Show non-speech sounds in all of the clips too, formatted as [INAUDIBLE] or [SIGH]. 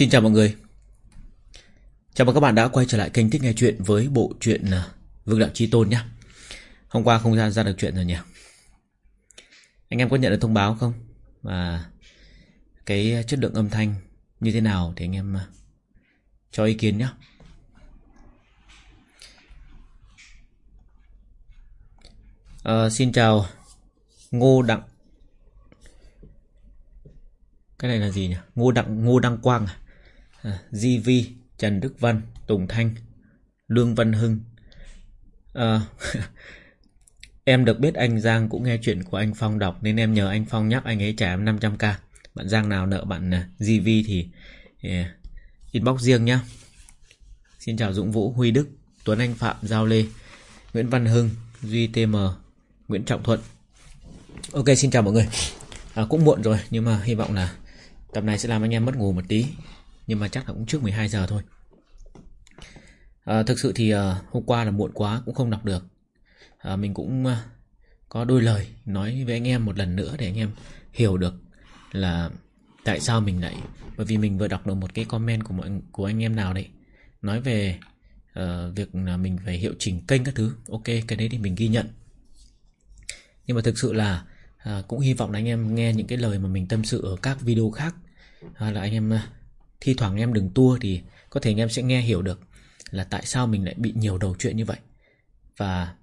Xin chào mọi người. Chào mừng các bạn đã quay trở lại kênh Thích Nghe Chuyện với bộ truyện à, Vương Đạo Chi Tôn nhé. Hôm qua không ra ra được chuyện rồi nhỉ? Anh em có nhận được thông báo không? Và cái chất lượng âm thanh như thế nào thì anh em à, cho ý kiến nhé. À, Xin chào Ngô Đặng. Cái này là gì nhỉ? Ngô Đặng Ngô Đăng Quang à, À, Di Vi, Trần Đức Văn, Tùng Thanh, Lương Văn Hưng. À, [LAUGHS] em được biết anh Giang cũng nghe chuyện của anh Phong đọc nên em nhờ anh Phong nhắc anh ấy trả em 500k. Bạn Giang nào nợ bạn à, Di Vi thì yeah, inbox riêng nhá. Xin chào Dũng Vũ, Huy Đức, Tuấn Anh Phạm, Giao Lê, Nguyễn Văn Hưng, Duy TM, Nguyễn Trọng Thuận. Ok, xin chào mọi người. À, cũng muộn rồi nhưng mà hy vọng là tập này sẽ làm anh em mất ngủ một tí nhưng mà chắc là cũng trước 12 giờ thôi. À, Thực sự thì à, hôm qua là muộn quá cũng không đọc được. À, Mình cũng à, có đôi lời nói với anh em một lần nữa để anh em hiểu được là tại sao mình lại bởi vì mình vừa đọc được một cái comment của mọi của anh em nào đấy nói về uh, việc là mình phải hiệu chỉnh kênh các thứ. Ok cái đấy thì mình ghi nhận. Nhưng mà thực sự là uh, cũng hy vọng là anh em nghe những cái lời mà mình tâm sự ở các video khác uh, là anh em uh, Thi thoảng em đừng tua thì có thể anh em sẽ nghe hiểu được là tại sao mình lại bị nhiều đầu chuyện như vậy. Và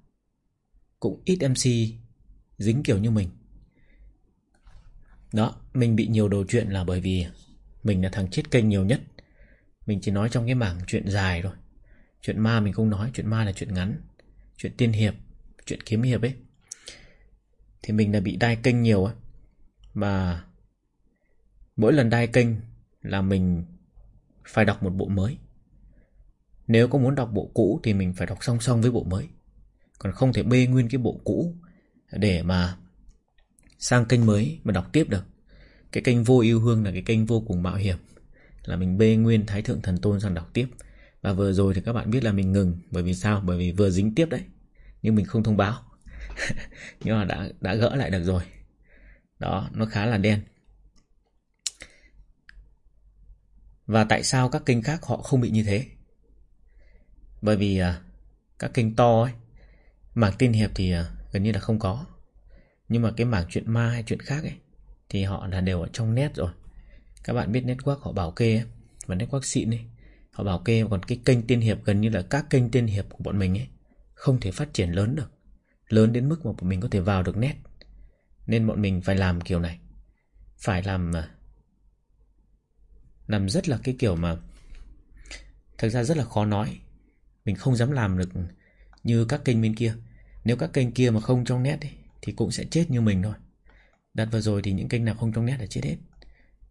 cũng ít MC dính kiểu như mình. Đó, mình bị nhiều đầu chuyện là bởi vì mình là thằng chết kênh nhiều nhất. Mình chỉ nói trong cái mảng chuyện dài thôi. Chuyện ma mình không nói, chuyện ma là chuyện ngắn. Chuyện tiên hiệp, chuyện kiếm hiệp ấy. Thì mình là bị đai kênh nhiều á. Mà mỗi lần đai kênh là mình phải đọc một bộ mới. Nếu có muốn đọc bộ cũ thì mình phải đọc song song với bộ mới. Còn không thể bê nguyên cái bộ cũ để mà sang kênh mới mà đọc tiếp được. Cái kênh vô yêu hương là cái kênh vô cùng mạo hiểm. Là mình bê nguyên Thái Thượng Thần Tôn sang đọc tiếp. Và vừa rồi thì các bạn biết là mình ngừng. Bởi vì sao? Bởi vì vừa dính tiếp đấy. Nhưng mình không thông báo. [LAUGHS] Nhưng mà đã, đã gỡ lại được rồi. Đó, nó khá là đen. Và tại sao các kênh khác họ không bị như thế? Bởi vì à, các kênh to ấy, mảng tiên hiệp thì à, gần như là không có. Nhưng mà cái mảng chuyện ma hay chuyện khác ấy, thì họ là đều ở trong net rồi. Các bạn biết network họ bảo kê ấy, và network xịn ấy, họ bảo kê còn cái kênh tiên hiệp gần như là các kênh tiên hiệp của bọn mình ấy không thể phát triển lớn được. Lớn đến mức mà bọn mình có thể vào được net. Nên bọn mình phải làm kiểu này. Phải làm à, làm rất là cái kiểu mà Thực ra rất là khó nói. Mình không dám làm được như các kênh bên kia. Nếu các kênh kia mà không trong nét ấy, Thì cũng sẽ chết như mình thôi. Đặt vừa rồi thì những kênh nào không trong nét là chết hết.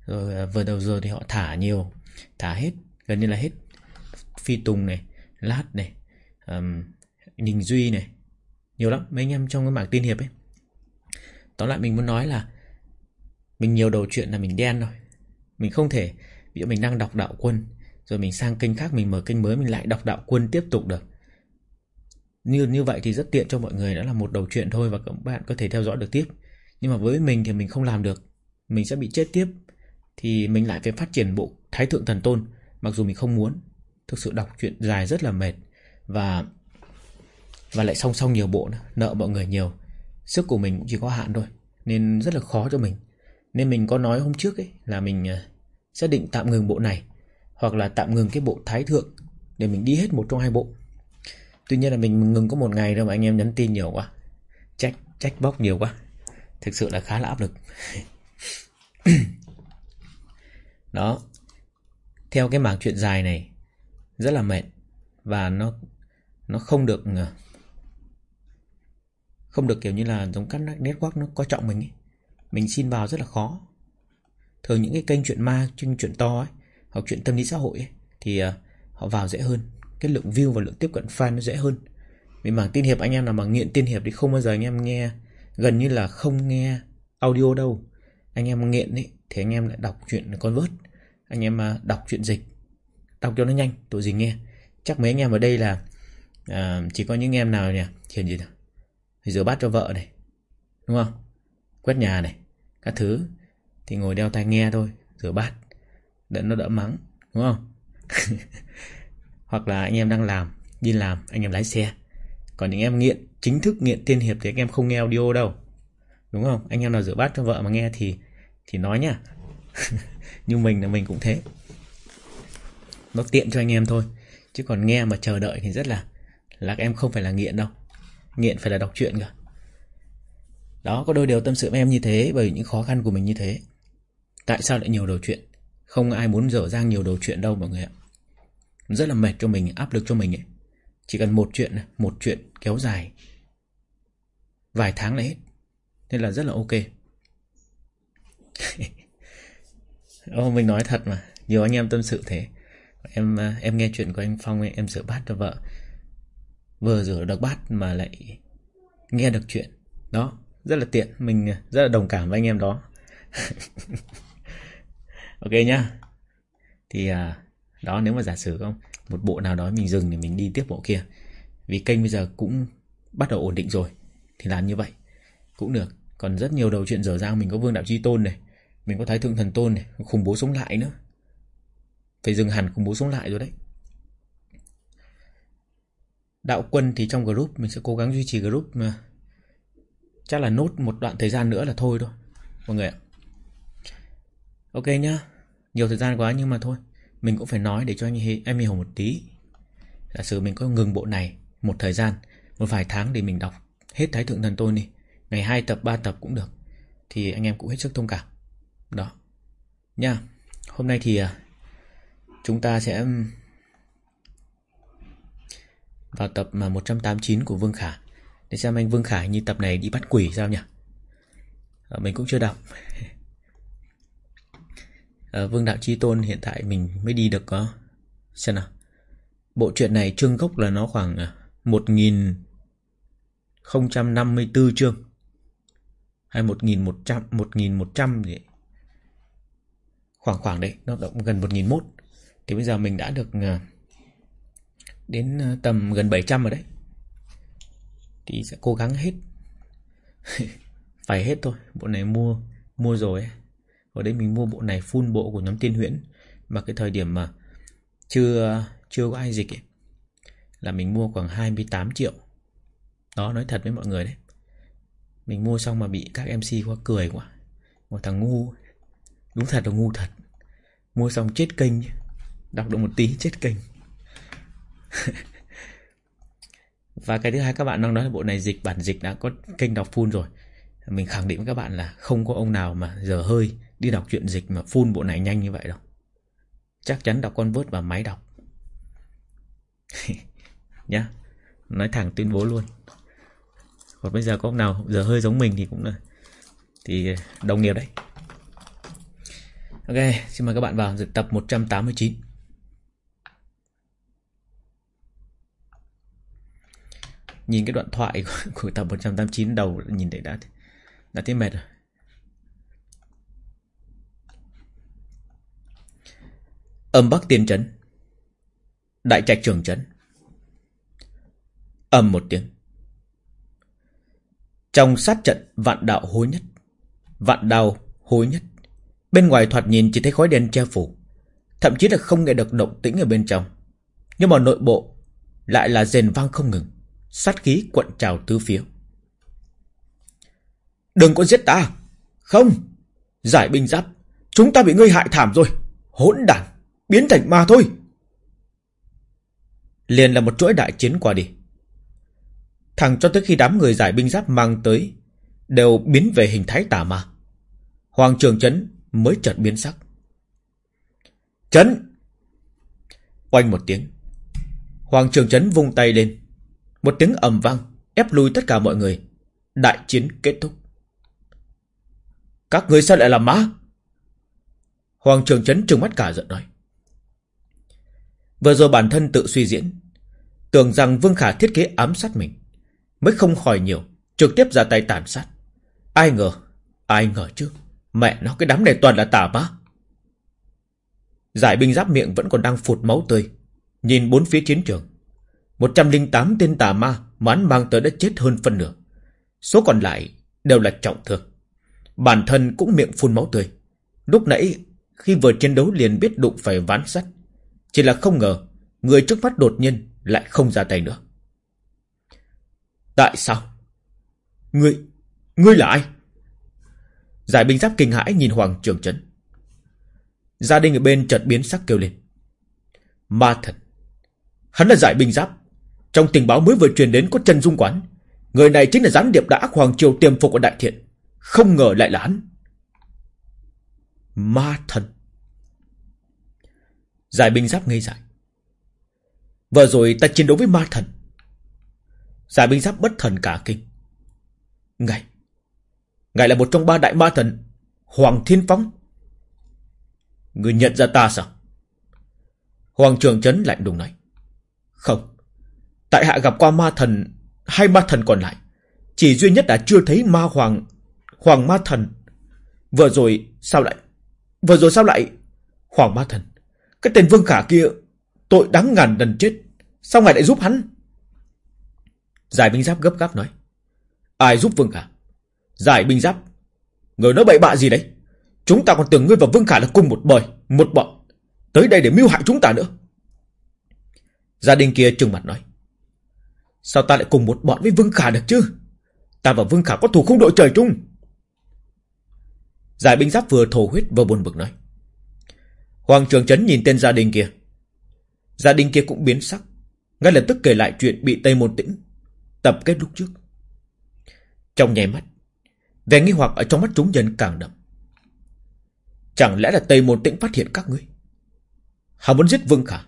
Rồi à, vừa đầu giờ thì họ thả nhiều Thả hết Gần như là hết Phi Tùng này Lát này um, Ninh Duy này. Nhiều lắm mấy anh em trong cái mảng tiên hiệp ấy. Tóm lại mình muốn nói là Mình nhiều đầu chuyện là mình đen rồi Mình không thể Ví dụ mình đang đọc đạo quân, Rồi mình sang kênh khác mình mở kênh mới, Mình lại đọc đạo quân tiếp tục được. Như như vậy thì rất tiện cho mọi người, Đó là một đầu chuyện thôi Và các bạn có thể theo dõi được tiếp. Nhưng mà với mình thì mình không làm được. Mình sẽ bị chết tiếp. Thì mình lại phải phát triển bộ Thái Thượng Thần Tôn, Mặc dù mình không muốn. Thực sự đọc chuyện dài rất là mệt. Và Và lại song song nhiều bộ nữa, Nợ mọi người nhiều. Sức của mình cũng chỉ có hạn thôi, Nên rất là khó cho mình. Nên mình có nói hôm trước ấy, Là mình ờ, sẽ định tạm ngừng bộ này, hoặc là tạm ngừng cái bộ thái thượng để mình đi hết một trong hai bộ. Tuy nhiên là mình ngừng có một ngày thôi mà anh em nhắn tin nhiều quá. Trách trách bóc nhiều quá. Thực sự là khá là áp lực. [CLEARS THROAT] Đó. Theo cái mảng chuyện dài này, rất là mệt và nó nó không được ờ, không được kiểu như là giống các network nó coi trọng mình ấy. mình xin vào rất là khó thường những cái kênh chuyện ma chuyện chuyện to ấy hoặc chuyện tâm lý xã hội ấy, thì uh, họ vào dễ hơn. Cái lượng view và lượng tiếp cận fan nó dễ hơn. Vì mảng tiên hiệp anh em nào mà nghiện tiên hiệp thì không bao giờ anh em nghe gần như là không nghe audio đâu. Anh em nghiện ấy thì anh em lại đọc chuyện con vớt anh em uh, đọc chuyện dịch. Đọc cho nó nhanh Tụi gì nghe. Chắc mấy anh em ở đây là uh, chỉ có những em nào nhỉ thiền gì nào? Rửa bát cho vợ này đúng không? Quét nhà này các thứ thì ngồi đeo tai nghe thôi, rửa bát. Đợi nó đỡ mắng, đúng không? [LAUGHS] Hoặc là anh em đang làm, đi làm, anh em lái xe. Còn những em nghiện, chính thức nghiện tiên hiệp thì anh em không nghe audio đâu. Đúng không? Anh em nào rửa bát cho vợ mà nghe thì thì nói nhá. [LAUGHS] Như mình là mình cũng thế. Nó tiện cho anh em thôi. Chứ còn nghe mà chờ đợi thì rất là là em không phải là nghiện đâu. Nghiện phải là đọc truyện cả đó, có đôi điều tâm sự với em như thế bởi những khó khăn của mình như thế tại sao lại nhiều đầu chuyện? Không ai muốn dở dang nhiều đầu chuyện đâu mọi người ạ. Rất là mệt cho mình áp lực cho mình ấy. Chỉ cần một chuyện một chuyện kéo dài vài tháng là hết. Nên là rất là ok. [LAUGHS] Ô, mình nói thật mà nhiều anh em tâm sự thế. Em à, em nghe chuyện của anh Phong ấy, em rửa bát cho vợ. Vừa rửa được bát mà lại nghe được chuyện. Đó rất là tiện mình à, rất là đồng cảm với anh em đó. [LAUGHS] ok nhá. Thì à, đó nếu mà giả sử không một bộ nào đó mình dừng thì mình đi tiếp bộ kia vì kênh bây giờ cũng bắt đầu ổn định rồi thì làm như vậy cũng được. Còn rất nhiều đầu chuyện dở dang mình có vương đạo chi tôn này mình có thái thượng thần tôn này khủng bố sống lại nữa. Phải dừng hẳn khủng bố sống lại rồi đấy. Đạo quân thì trong group mình sẽ cố gắng duy trì group mà chắc là nốt một đoạn thời gian nữa là thôi thôi. Mọi người ạ ok nhá. Nhiều thời gian quá nhưng mà thôi, mình cũng phải nói để cho anh em hiểu một tí. Giả sử mình có ngừng bộ này một thời gian, một vài tháng để mình đọc hết thái thượng thần tôn đi. Ngày hai tập, ba tập cũng được. Thì anh em cũng hết sức thông cảm. Đó. Nha, hôm nay thì à, chúng ta sẽ vào tập mà 189 của Vương Khả. Để xem anh Vương Khả như tập này đi bắt quỷ sao nhỉ? Ờ, mình cũng chưa đọc. [LAUGHS] à, Vương Đạo Chi Tôn hiện tại mình mới đi được có xem nào. Bộ truyện này chương gốc là nó khoảng ờ, 1054 chương hay 1100 1100 gì khoảng khoảng đấy nó động gần 1001 thì bây giờ mình đã được ờ, đến tầm gần 700 rồi đấy. Thì sẽ cố gắng hết. [LAUGHS] Phải hết thôi bộ này mua mua rồi ấy ở đấy mình mua bộ này full bộ của nhóm tiên huyễn. Mà cái thời điểm mà chưa chưa có ai dịch ấy, là mình mua khoảng 28 triệu. Đó nói thật với mọi người đấy. Mình mua xong mà bị các MC quá cười quá. Một thằng ngu. Đúng thật là ngu thật. Mua xong chết kênh. Đọc được một tí chết kênh. [LAUGHS] Và cái thứ hai các bạn đang nói là bộ này dịch bản dịch đã có kênh đọc full rồi. Mình khẳng định với các bạn là không có ông nào mà giờ hơi đi đọc chuyện dịch mà phun bộ này nhanh như vậy đâu. Chắc chắn đọc con vớt và máy đọc. [LAUGHS] Nhá nói thẳng tuyên bố luôn. Còn bây giờ có ông nào giờ hơi giống mình thì cũng là thì à, đồng nghiệp đấy. Ok xin mời các bạn vào tập 189 Nhìn cái đoạn thoại của, của tập 189 đầu nhìn thấy đã đã thấy mệt rồi. Âm Bắc Tiên Trấn. Đại trạch trường trấn. Âm một tiếng. Trong sát trận vạn đạo hối nhất, Vạn đao hối nhất, Bên ngoài thoạt nhìn chỉ thấy khói đen che phủ, Thậm chí là không nghe được động tĩnh ở bên trong. Nhưng mà nội bộ Lại là rền vang không ngừng, Sát khí quận trào tứ phía. Đừng có giết ta. Không. Giải binh giáp. Chúng ta bị ngươi hại thảm rồi. Hỗn đản Biến thành ma thôi Liền là một chuỗi đại chiến qua đi Thẳng cho tới khi đám người giải binh giáp mang tới, Đều biến về hình thái tà ma Hoàng trường chấn mới chợt biến sắc Chấn Oanh một tiếng Hoàng trường chấn vung tay lên một tiếng ầm vang, ép lui tất cả mọi người. Đại chiến kết thúc. Các người sao lại làm má? Hoàng Trường Trấn trừng mắt cả giận nói. Vừa rồi bản thân tự suy diễn, tưởng rằng Vương Khả thiết kế ám sát mình, mới không hỏi nhiều, trực tiếp ra tay tàn sát. Ai ngờ, ai ngờ chứ, mẹ nó cái đám này toàn là tà má. Giải binh giáp miệng vẫn còn đang phụt máu tươi, nhìn bốn phía chiến trường. 108 tên tà ma mà hắn mang tới đã chết hơn phân nửa. Số còn lại đều là trọng thương. Bản thân cũng miệng phun máu tươi. Lúc nãy Khi vừa chiến đấu liền biết đụng phải ván sắt chỉ là không ngờ, Người trước mắt đột nhiên lại không ra tay nữa. Tại sao? Ngươi Ngươi là ai? Giải binh giáp kinh hãi nhìn Hoàng Trường Trấn. Gia đình ở bên chợt biến sắc kêu lên. Ma thần. Hắn là giải binh giáp. Trong tình báo mới vừa truyền đến có chân dung quán. Người này chính là gián điệp đã Hoàng Triều tiềm phục ở Đại Thiện. Không ngờ lại là hắn. Ma thần. Giải binh giáp ngây dại. Vừa rồi ta chiến đấu với ma thần. Giải binh giáp bất thần cả kinh. Ngài Ngài là một trong ba đại ma thần, Hoàng Thiên phóng. Người nhận ra ta sao? Hoàng Trường Trấn lạnh đùng nói. Không, Tại hạ gặp qua ma thần, Hai ma thần còn lại. Chỉ duy nhất đã chưa thấy ma hoàng Hoàng ma thần. Vừa rồi sao lại, Vừa rồi sao lại Hoàng ma thần? Cái tên Vương Khả kia, Tội đáng ngàn lần chết. Sao ngài lại giúp hắn? Giải binh giáp gấp gáp nói. Ai giúp Vương Khả? Giải binh giáp. Người nói bậy bạ gì đấy? Chúng ta còn tưởng ngươi và Vương Khả là cùng một bời Một bọn. Tới đây để mưu hại chúng ta nữa. Gia đình kia trừng mặt nói. Sao ta lại cùng một bọn với Vương Khả được chứ? Ta và Vương Khả có thù không đội trời chung. Giải binh giáp vừa thổ huyết vừa buồn bực nói. Hoàng trường trấn nhìn tên gia đình kia. Gia đình kia cũng biến sắc. Ngay lập tức kể lại chuyện bị Tây Môn Tĩnh Tập kết lúc trước. Trong nháy mắt, Vẻ nghi hoặc ở trong mắt chúng nhân càng đậm. Chẳng lẽ là Tây Môn Tĩnh phát hiện các ngươi? Họ muốn giết Vương Khả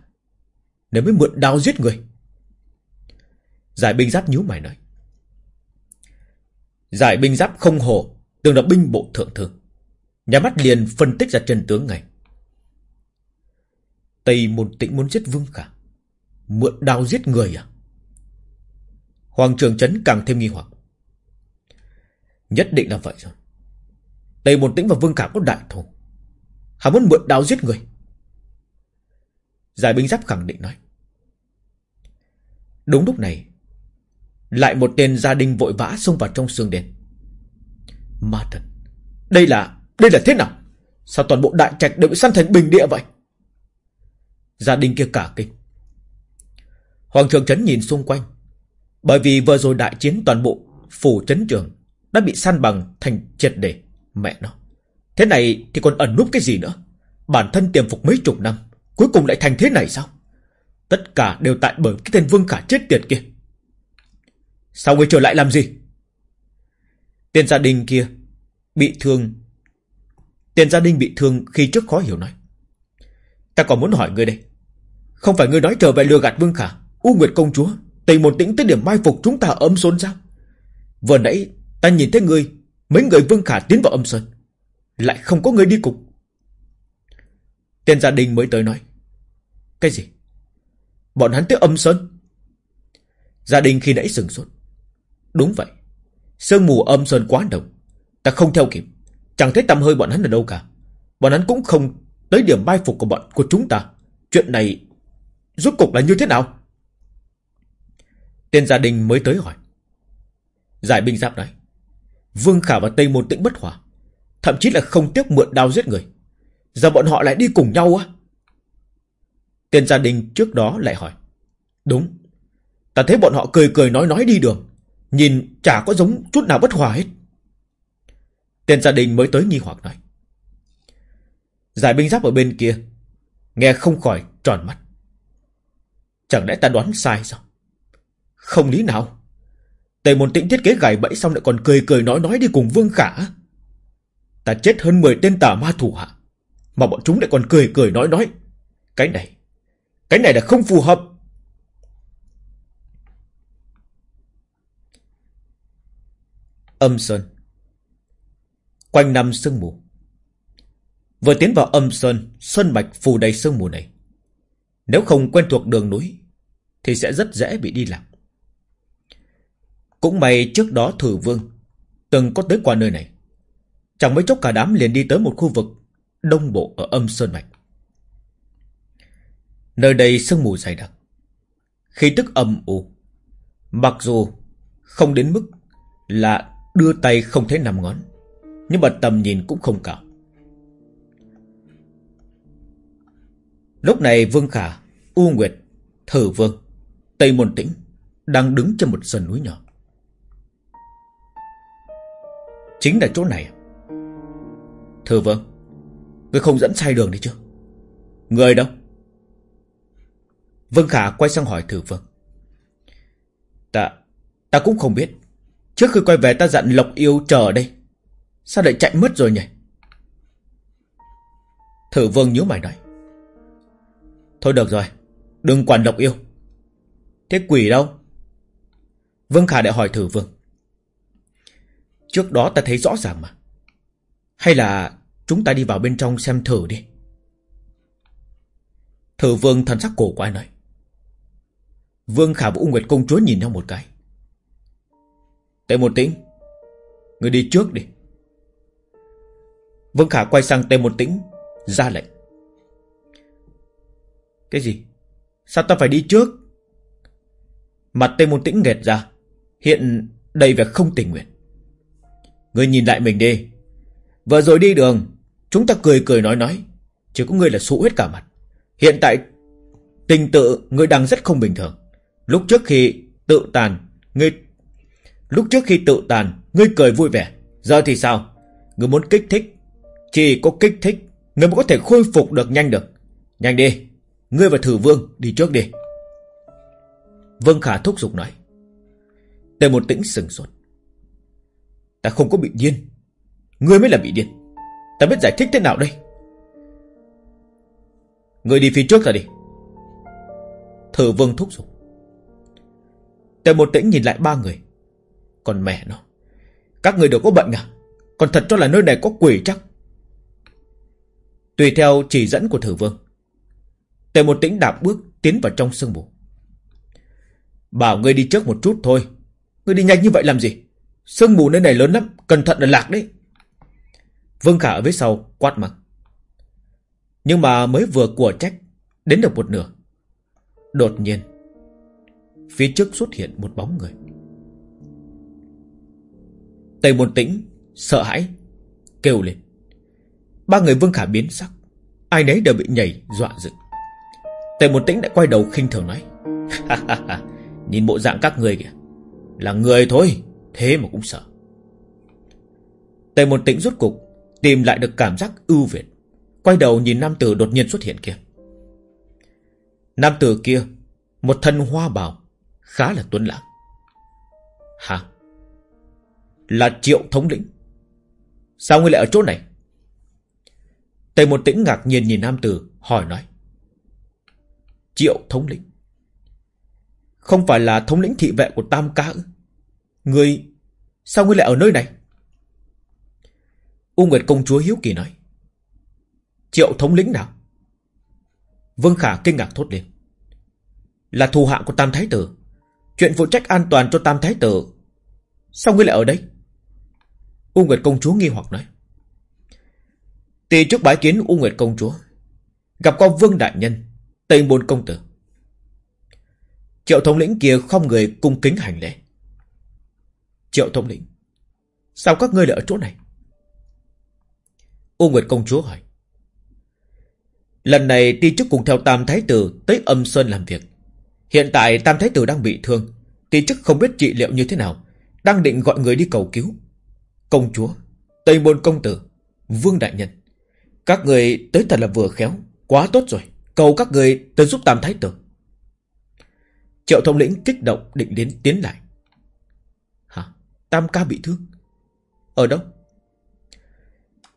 Nếu mới mượn đao giết người. Giải binh giáp nhíu mày nói. Giải binh giáp không hồ Từng là binh bộ thượng thư. Nhà mắt liền phân tích ra chân tướng ngay. Tây Môn Tĩnh muốn giết Vương Khả. Mượn đao giết người à? Hoàng Trường Trấn càng thêm nghi hoặc. Nhất định là vậy rồi. Tây Môn Tĩnh và Vương Khả có đại thù. Hắn muốn mượn đao giết người. Giải binh giáp khẳng định nói. Đúng lúc này, Lại một tên gia đình vội vã xông vào trong sương đền. Ma thần, Đây là Đây là thế nào? Sao toàn bộ đại trạch đều bị săn thành bình địa vậy? Gia đình kia cả kinh. Hoàng thượng trấn nhìn xung quanh. Bởi vì vừa rồi đại chiến toàn bộ Phủ trấn trường Đã bị săn bằng thành triệt để Mẹ nó. Thế này thì còn ẩn núp cái gì nữa? Bản thân tiềm phục mấy chục năm, Cuối cùng lại thành thế này sao? Tất cả đều tại bởi cái tên Vương Khả chết tiệt kia. Sao người trở lại làm gì? Tiền gia đình kia Bị thương. Tiền gia đình bị thương khi trước khó hiểu nói. Ta còn muốn hỏi ngươi đây. Không phải ngươi nói trở về lừa gạt Vương Khả, U Nguyệt Công Chúa Tây một tĩnh tới điểm mai phục chúng ta ở âm sơn sao? Vừa nãy, ta nhìn thấy ngươi, Mấy người Vương Khả tiến vào âm sơn, Lại không có người đi cùng. Tên gia đình mới tới nói, Cái gì? Bọn hắn tới âm sơn? Gia đình khi nãy sừng sốt. Đúng vậy, Sương mù âm sơn quá đông Ta không theo kịp, Chẳng thấy tầm hơi bọn hắn ở đâu cả. Bọn hắn cũng không tới điểm mai phục của bọn, của chúng ta. Chuyện này Rốt cục là như thế nào? Tên gia đình mới tới hỏi. Giải binh giáp nói Vương Khả và Tây Môn Tĩnh bất hòa, Thậm chí là không tiếc mượn đao giết người. Giờ bọn họ lại đi cùng nhau á? Tên gia đình trước đó lại hỏi. Đúng, Ta thấy bọn họ cười cười nói nói đi đường, Nhìn chả có giống chút nào bất hòa hết. Tên gia đình mới tới nghi hoặc nói Giải binh giáp ở bên kia, Nghe không khỏi tròn mắt. Chẳng lẽ ta đoán sai sao? Không lý nào. Tề môn tĩnh thiết kế gài bẫy xong lại còn cười cười nói nói đi cùng Vương Khả. Ta chết hơn 10 tên tà ma thủ hạ, Mà bọn chúng lại còn cười cười nói nói. Cái này Cái này là không phù hợp. Âm Sơn. Quanh năm sương mù. Vừa tiến vào âm Sơn Sơn mạch phù đầy sương mù này nếu không quen thuộc đường núi, Thì sẽ rất dễ bị đi lạc. Cũng may trước đó thử vương Từng có tới qua nơi này. Chẳng mấy chốc cả đám liền đi tới một khu vực Đông bộ ở âm Sơn Mạch. Nơi đây sương mù dày đặc Khi tức âm u. Mặc dù không đến mức là đưa tay không thấy nằm ngón, Nhưng mà tầm nhìn cũng không cao. Lúc này Vương Khả, U Nguyệt, Thử Vương, Tây Môn Tĩnh đang đứng trên một sườn núi nhỏ. Chính là chỗ này. Thử Vương, ngươi không dẫn sai đường đi chứ? Người đâu? Vương Khả quay sang hỏi Thử Vương. Ta, ta cũng không biết. Trước khi quay về ta dặn Lộc Yêu chờ ở đây. Sao lại chạy mất rồi nhỉ? Thử Vương nhíu mày nói. Thôi được rồi, đừng quản độc Yêu. Thế quỷ đâu? Vương Khả lại hỏi Thử Vương. Trước đó ta thấy rõ ràng mà. Hay là chúng ta đi vào bên trong xem thử đi. Thử Vương thần sắc cổ quái nói. Vương Khả và U Nguyệt Công Chúa nhìn nhau một cái. Tệ một tĩnh. Người đi trước đi. Vương Khả quay sang Tề một tĩnh. Ra lệnh. Cái gì? Sao ta phải đi trước? Mặt Tây Môn tĩnh nghẹt ra. Hiện đầy vẻ không tình nguyện. Người nhìn lại mình đi. Vừa rồi đi đường. Chúng ta cười cười nói nói. Chỉ có người là sụ hết cả mặt. Hiện tại tình tự người đang rất không bình thường. Lúc trước khi tự tàn, ngươi Lúc trước khi tự tàn, ngươi cười vui vẻ. Giờ thì sao? Ngươi muốn kích thích. Chỉ có kích thích, ngươi mới có thể khôi phục được nhanh được. Nhanh đi. Ngươi và thử vương đi trước đi. Vương Khả thúc giục nói. Tề một tĩnh sừng sốt. Ta không có bị điên. Ngươi mới là bị điên. Ta biết giải thích thế nào đây? Ngươi đi phía trước ra đi. Thử vương thúc giục. Tề một tĩnh nhìn lại ba người. Còn mẹ nó. Các người đều có bệnh à? Còn thật cho là nơi này có quỷ chắc. Tùy theo chỉ dẫn của thử vương. Tề một tĩnh đạp bước tiến vào trong sương mù. Bảo ngươi đi trước một chút thôi. Ngươi đi nhanh như vậy làm gì? Sương mù nơi này lớn lắm. Cẩn thận là lạc đấy. Vương Khả ở phía sau quát mặt. Nhưng mà mới vừa của trách. Đến được một nửa. Đột nhiên. Phía trước xuất hiện một bóng người. Tề Môn Tĩnh sợ hãi kêu lên. Ba người Vương Khả biến sắc, ai nấy đều bị nhảy dọa dựng. Tề Môn Tĩnh lại quay đầu khinh thường nói: "Nhìn bộ dạng các người kìa, là người thôi, thế mà cũng sợ." Tề Môn Tĩnh rút cục tìm lại được cảm giác ưu việt, quay đầu nhìn nam tử đột nhiên xuất hiện kia. Nam tử kia, một thân hoa bào, khá là tuấn lãng. Hả? Là triệu thống lĩnh Sao ngươi lại ở chỗ này Tề một tĩnh ngạc nhiên nhìn nam tử Hỏi nói Triệu thống lĩnh. Không phải là thống lĩnh thị vệ của Tam Ca ư? Ngươi Sao ngươi lại ở nơi này? U Nguyệt công chúa hiếu kỳ nói. Triệu thống lĩnh nào? Vương Khả kinh ngạc thốt lên. Là thù hạ của Tam Thái Tử. Chuyện phụ trách an toàn cho Tam Thái Tử Sao ngươi lại ở đây? U Nguyệt công chúa nghi hoặc nói. Tỳ trước bái kiến U Nguyệt công chúa. Gặp qua Vương Đại Nhân, Tây Môn Công Tử. Triệu thống lĩnh kia không người cung kính hành lễ. Triệu thống lĩnh, sao các ngươi lại ở chỗ này? U Nguyệt công chúa hỏi. Lần này ti chức cùng theo Tam Thái Tử tới âm Sơn làm việc. Hiện tại Tam Thái Tử đang bị thương. Ti chức không biết trị liệu như thế nào. Đang định gọi người đi cầu cứu. Công chúa, Tây Môn Công Tử, Vương Đại Nhân. Các người tới thật là vừa khéo, quá tốt rồi. Cầu các người tới giúp Tam Thái Tử. Triệu thông lĩnh kích động định đến tiến lại. Hả? Tam ca bị thương? Ở đâu?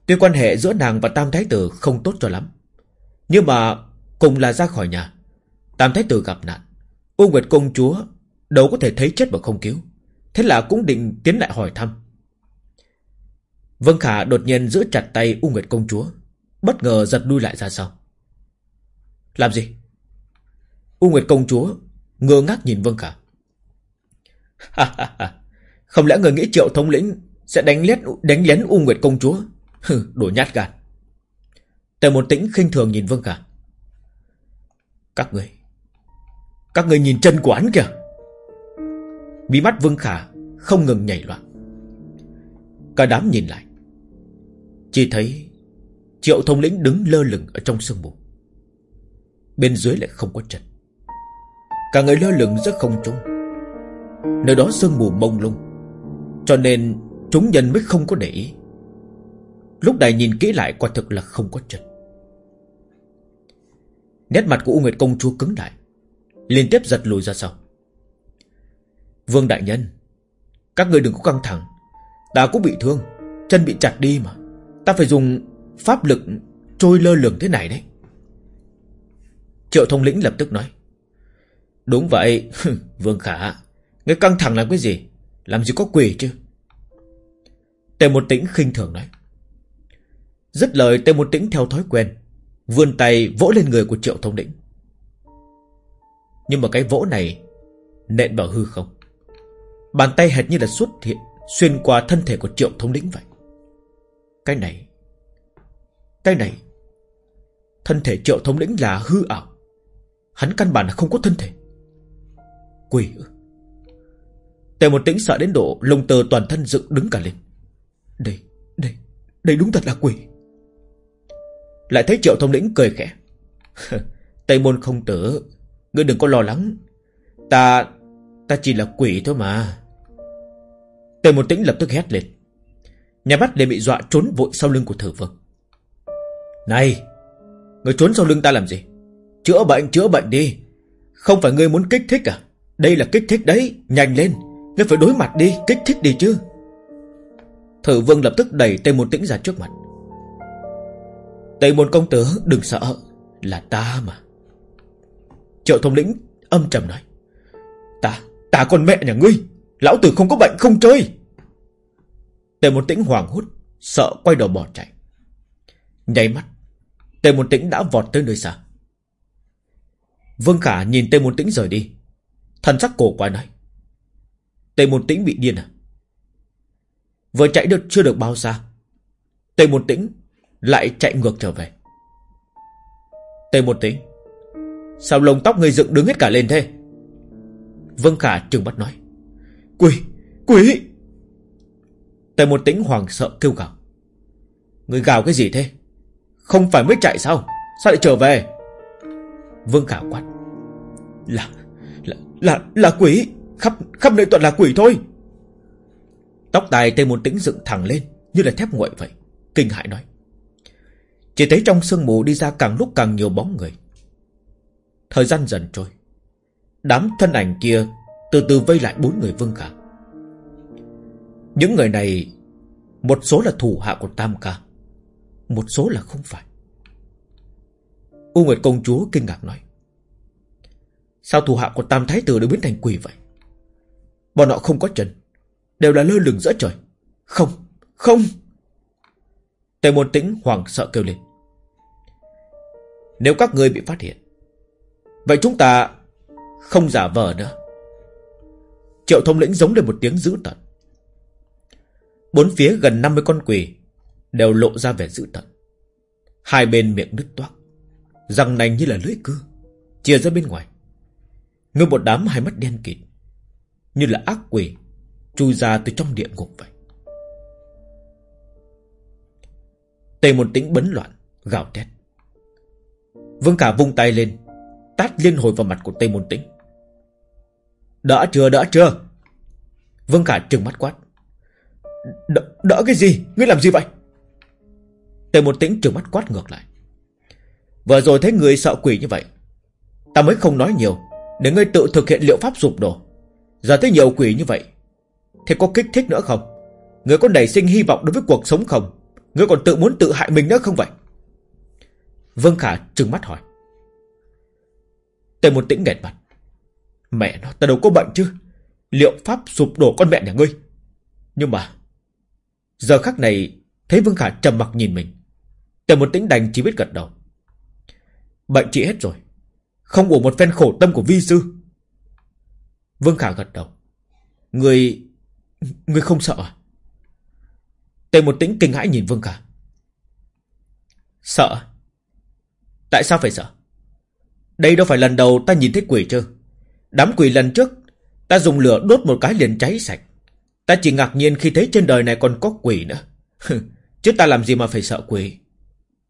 Tuy quan hệ giữa nàng và Tam Thái Tử không tốt cho lắm. Nhưng mà cùng là ra khỏi nhà. Tam Thái Tử gặp nạn. U Nguyệt Công Chúa đâu có thể thấy chết mà không cứu. Thế là cũng định tiến lại hỏi thăm. Vân Khả đột nhiên giữ chặt tay U Nguyệt công chúa, bất ngờ giật lui lại ra sau. Làm gì? U Nguyệt công chúa ngơ ngác nhìn Vương Khả. Không lẽ người nghĩ triệu thống lĩnh sẽ đánh lén đánh lén U Nguyệt công chúa? Hừ, đồ nhát gan. Tề một tĩnh khinh thường nhìn Vương Khả. Các người, các người nhìn chân của hắn kìa. Bí mắt Vương Khả không ngừng nhảy loạn. Cả đám nhìn lại. Chỉ thấy Triệu thống lĩnh đứng lơ lửng ở trong sương mù Bên dưới lại không có chân. Cả người lơ lửng giữa không trung. Nơi đó sương mù mông lung, Cho nên chúng nhân mới không có để ý. Lúc này nhìn kỹ lại quả thực là không có chân. Nét mặt của U Nguyệt Công Chúa cứng lại, Liên tiếp giật lùi ra sau. Vương Đại Nhân, Các người đừng có căng thẳng. Ta cũng bị thương, Chân bị chặt đi mà. Ta phải dùng pháp lực trôi lơ lửng thế này đấy. Triệu thông lĩnh lập tức nói. Đúng vậy Vương Khả, Người căng thẳng làm cái gì? Làm gì có quỷ chứ? Tề một tĩnh khinh thường nói. Dứt lời, Tề một tĩnh theo thói quen, Vươn tay vỗ lên người của triệu thông lĩnh. Nhưng mà cái vỗ này, Nện vào hư không. Bàn tay hệt như là xuất hiện, Xuyên qua thân thể của triệu thống lĩnh vậy. Cái này Cái này, Thân thể triệu thống lĩnh là hư ảo. Hắn căn bản là không có thân thể. Quỷ ư? Tề một tĩnh sợ đến độ Lông tơ toàn thân dựng đứng cả lên. Đây, đây, đây đúng thật là quỷ. Lại thấy triệu thông lĩnh cười khẽ. [LAUGHS] Tây môn không tử Ngươi đừng có lo lắng. Ta Ta chỉ là quỷ thôi mà. Tề một tĩnh lập tức hét lên. Nhà bắt liền bị dọa trốn vội sau lưng của thử vương. Này Người trốn sau lưng ta làm gì? Chữa bệnh chữa bệnh đi. Không phải ngươi muốn kích thích à? Đây là kích thích đấy Nhanh lên. Ngươi phải đối mặt đi Kích thích đi chứ. Thử vương lập tức đẩy Tây Môn Tĩnh ra trước mặt. Tây Môn Công Tử đừng sợ. Là ta mà. Triệu thông lĩnh âm trầm nói. Ta, ta con mẹ nhà ngươi. Lão tử không có bệnh không chơi. Tề môn tĩnh hoàng hút Sợ quay đầu bỏ chạy. Nháy mắt Tề môn tĩnh đã vọt tới nơi xa. Vương Khả nhìn Tề môn tĩnh rời đi. Thần sắc cổ quái nói Tề môn tĩnh bị điên à? Vừa chạy được chưa được bao xa Tề môn tĩnh Lại chạy ngược trở về. Tề môn tĩnh Sao lông tóc người dựng đứng hết cả lên thế? Vương Khả trừng bắt nói Quỷ, quỷ! Tề môn tĩnh hoàng sợ kêu gào Người gào cái gì thế? Không phải mới chạy sao? Sao lại trở về? Vương Khả quát là, là, là, là quỷ. Khắp, khắp nơi toàn là quỷ thôi. Tóc tài tây môn tĩnh dựng thẳng lên Như là thép nguội vậy Kinh hại nói. Chỉ thấy trong sương mù đi ra càng lúc càng nhiều bóng người. Thời gian dần trôi. Đám thân ảnh kia từ từ vây lại bốn người Vương Khả Những người này Một số là thủ hạ của Tam Ca Một số là không phải. U Nguyệt Công Chúa kinh ngạc nói. Sao thủ hạ của Tam Thái Tử đều biến thành quỷ vậy Bọn họ không có chân Đều là lơ lửng giữa trời Không, không Tề môn tĩnh hoảng sợ kêu lên Nếu các ngươi bị phát hiện Vậy chúng ta Không giả vờ nữa Triệu thông lĩnh giống lên một tiếng dữ tận. Bốn phía gần 50 con quỷ đều lộ ra vẻ dữ tận. Hai bên miệng đứt toác, răng nành như là lưỡi cưa, chia ra bên ngoài người một đám hai mắt đen kịt, như là ác quỷ chui ra từ trong địa ngục vậy. Tề một tĩnh bấn loạn, gào thét. Vương cả vung tay lên, tát liên hồi vào mặt của Tây Môn Tĩnh. Đỡ chưa đỡ chưa Vương Khả trừng mắt quát Đỡ, đỡ cái gì Ngươi làm gì vậy Tề Môn tĩnh trừng mắt quát ngược lại Vừa rồi thấy người sợ quỷ như vậy Ta mới không nói nhiều để ngươi tự thực hiện liệu pháp sụp đổ Giờ thấy nhiều quỷ như vậy Thế có kích thích nữa không Ngươi có nảy sinh hy vọng đối với cuộc sống không Ngươi còn tự muốn tự hại mình nữa không vậy Vương Khả trừng mắt hỏi Tề một tĩnh nghẹt mặt Mẹ nó, ta đâu có bệnh chứ. Liệu pháp sụp đổ con mẹ nhà ngươi. Nhưng mà, giờ khắc này, thấy Vương Khả trầm mặc nhìn mình. Tề một tĩnh đành chỉ biết gật đầu. Bệnh trị hết rồi. Không uổng một phen khổ tâm của vi sư. Vương Khả gật đầu. Người... Người không sợ à? Tề một tĩnh kinh hãi nhìn Vương Khả. Sợ? Tại sao phải sợ? Đây đâu phải lần đầu ta nhìn thấy quỷ chưa? Đám quỷ lần trước, Ta dùng lửa đốt một cái liền cháy sạch Ta chỉ ngạc nhiên khi thấy trên đời này còn có quỷ nữa [LAUGHS] Chứ ta làm gì mà phải sợ quỷ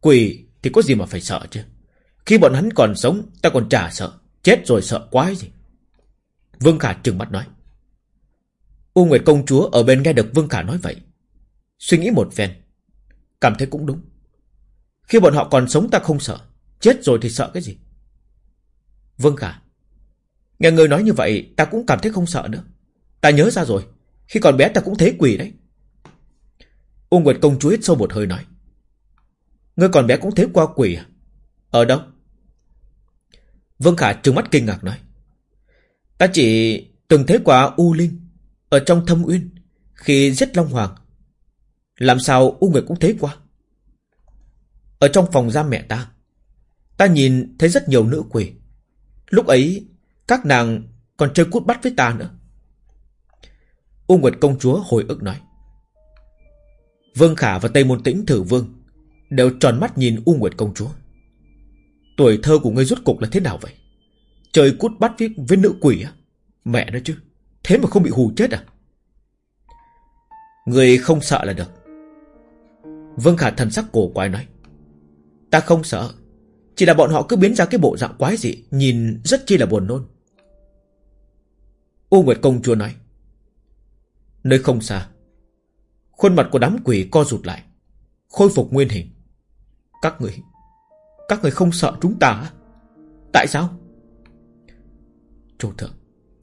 Quỷ thì có gì mà phải sợ chứ khi bọn hắn còn sống, Ta còn chả sợ. Chết rồi sợ quái gì? Vương Khả trừng mắt nói. U Nguyệt công chúa ở bên nghe được Vương Khả nói vậy, Suy nghĩ một phen, Cảm thấy cũng đúng. Khi bọn họ còn sống ta không sợ, Chết rồi thì sợ cái gì? Vương Khả, Nghe người nói như vậy, ta cũng cảm thấy không sợ nữa. Ta nhớ ra rồi, Khi còn bé ta cũng thấy quỷ đấy. U Nguyệt công chúa hít sâu một hơi nói. Ngươi còn bé cũng thấy qua quỷ à? Ở đâu? Vương Khả trừng mắt kinh ngạc nói. Ta chỉ từng thấy qua U Linh Ở trong thâm uyên Khi giết Long Hoàng. Làm sao U Nguyệt cũng thấy qua? Ở trong phòng giam mẹ ta Ta nhìn thấy rất nhiều nữ quỷ. Lúc ấy, Các nàng còn chơi cút bắt với ta nữa. U Nguyệt công chúa hồi ức nói. Vương Khả và Tây Môn Tĩnh Thử Vương Đều tròn mắt nhìn U Nguyệt công chúa. Tuổi thơ của ngươi rốt cục là thế nào vậy? Trời cút bắt với, với nữ quỷ á? Mẹ nó chứ Thế mà không bị hù chết à? Người không sợ là được. Vương Khả thần sắc cổ quái nói. Ta không sợ Chỉ là bọn họ cứ biến ra cái bộ dạng quái dị Nhìn rất chi là buồn nôn. U Nguyệt Công Chúa nói. Nơi không xa Khuôn mặt của đám quỷ co rụt lại Khôi phục nguyên hình. Các người các người không sợ chúng ta Tại sao? Chủ thượng,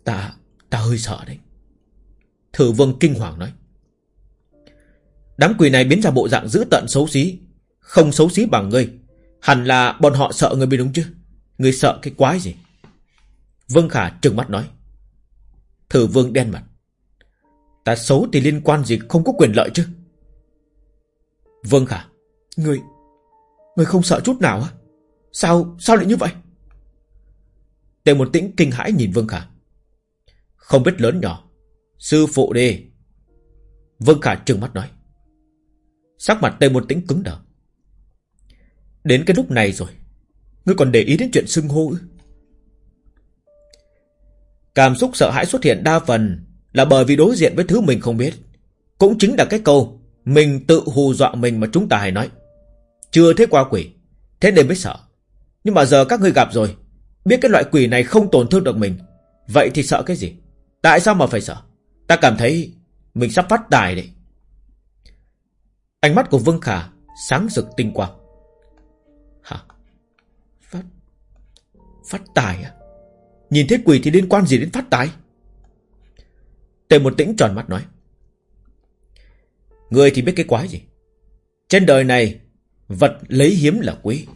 Ta Ta hơi sợ đấy. Thử vương kinh hoàng nói. Đám quỷ này biến ra bộ dạng dữ tận xấu xí, Không xấu xí bằng ngươi. Hẳn là bọn họ sợ ngươi biết đúng chứ. Ngươi sợ cái quái gì? Vương Khả trừng mắt nói. Thử vương đen mặt. Ta xấu thì liên quan gì không có quyền lợi chứ? Vương Khả, Ngươi người không sợ chút nào á Sao Sao lại như vậy? Tề một tĩnh kinh hãi nhìn Vương Khả. Không biết lớn nhỏ, Sư phụ đi. Vương Khả trừng mắt nói. Sắc mặt Tề một tĩnh cứng đờ. Đến cái lúc này rồi, Ngươi còn để ý đến chuyện xưng hô ư? Cảm xúc sợ hãi xuất hiện đa phần Là bởi vì đối diện với thứ mình không biết. Cũng chính là cái câu, Mình tự hù dọa mình mà chúng ta hay nói. Chưa thấy qua quỷ. Thế nên mới sợ. Nhưng mà giờ các ngươi gặp rồi, Biết cái loại quỷ này không tổn thương được mình. Vậy thì sợ cái gì? Tại sao mà phải sợ? Ta cảm thấy mình sắp phát tài đấy. Ánh mắt của Vương Khả Sáng rực tinh quang. Hả? Phát Phát tài à? Nhìn thấy quỷ thì liên quan gì đến phát tài? Tề một tĩnh tròn mắt nói. Người thì biết cái quái gì? Trên đời này Vật lấy hiếm là quý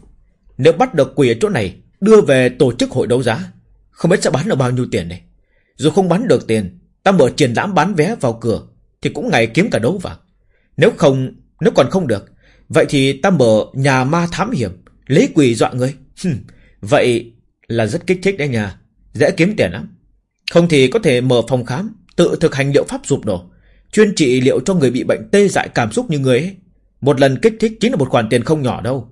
Nếu bắt được quỷ ở chỗ này, Đưa về tổ chức hội đấu giá. Không biết sẽ bán được bao nhiêu tiền này Dù không bán được tiền, Ta mở triển lãm bán vé vào cửa, Thì cũng ngày kiếm cả đấu vàng. Nếu không, Nếu còn không được, Vậy thì ta mở nhà ma thám hiểm, Lấy quỷ dọa người. Vậy là rất kích thích đấy nhà Dễ kiếm tiền lắm. Không thì có thể mở phòng khám, Tự thực hành liệu pháp dục đổ, Chuyên trị liệu cho người bị bệnh tê dại cảm xúc như người ấy. Một lần kích thích chính là một khoản tiền không nhỏ đâu.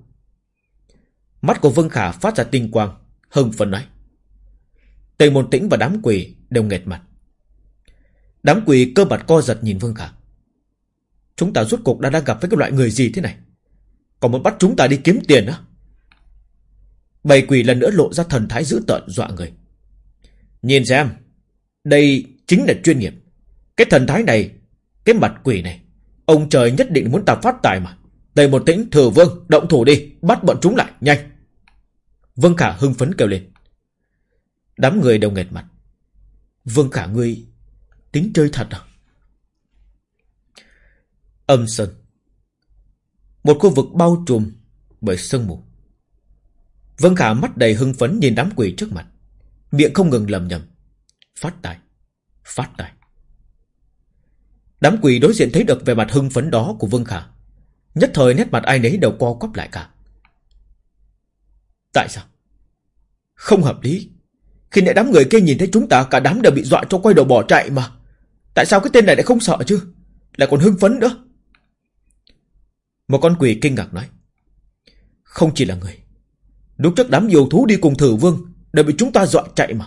Mắt của Vương Khả phát ra tinh quang, Hưng phấn nói. Tề Môn Tĩnh và đám quỷ đều nghệt mặt. Đám quỷ cơ mặt co giật nhìn Vương Khả. Chúng ta rút cuộc đã đang gặp với cái loại người gì thế này? Còn muốn bắt chúng ta đi kiếm tiền á? Bầy quỷ lần nữa lộ ra thần thái dữ tợn, dọa người. Nhìn xem, Đây chính là chuyên nghiệp. Cái thần thái này, Cái mặt quỷ này Ông trời nhất định muốn ta phát tài mà. Tây một tĩnh, thừa vương, Động thủ đi, Bắt bọn chúng lại, nhanh. Vương Khả hưng phấn kêu lên. Đám người đều nghẹt mặt. Vương Khả ngươi Tính chơi thật à? Âm sơn. Một khu vực bao trùm Bởi sương mù. Vương Khả mắt đầy hưng phấn nhìn đám quỷ trước mặt. Miệng không ngừng lầm nhầm. Phát tài Phát tài. Đám quỷ đối diện thấy được về mặt hưng phấn đó của Vương Khả. Nhất thời nét mặt ai nấy đều co quắp lại cả. Tại sao? Không hợp lý. Khi nãy đám người kia nhìn thấy chúng ta, Cả đám đều bị dọa cho quay đầu bỏ chạy mà. Tại sao cái tên này lại không sợ chứ? Lại còn hưng phấn nữa. Một con quỷ kinh ngạc nói. Không chỉ là người. Lúc trước đám yêu thú đi cùng thử vương, Đều bị chúng ta dọa chạy mà.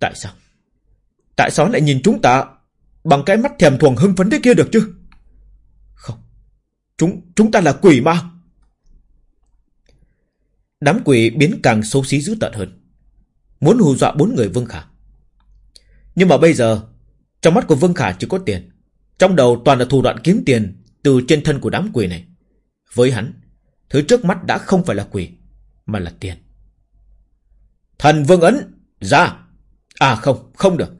Tại sao? Tại sao lại nhìn chúng ta Bằng cái mắt thèm thuồng hưng phấn thế kia được chứ? Không Chúng chúng ta là quỷ ma Đám quỷ biến càng xấu xí dữ tợn hơn. Muốn hù dọa bốn người Vương Khả. Nhưng mà bây giờ Trong mắt của Vương Khả chỉ có tiền. Trong đầu toàn là thủ đoạn kiếm tiền Từ trên thân của đám quỷ này. Với hắn Thứ trước mắt đã không phải là quỷ Mà là tiền. Thần Vương Ấn Ra! À không, không được.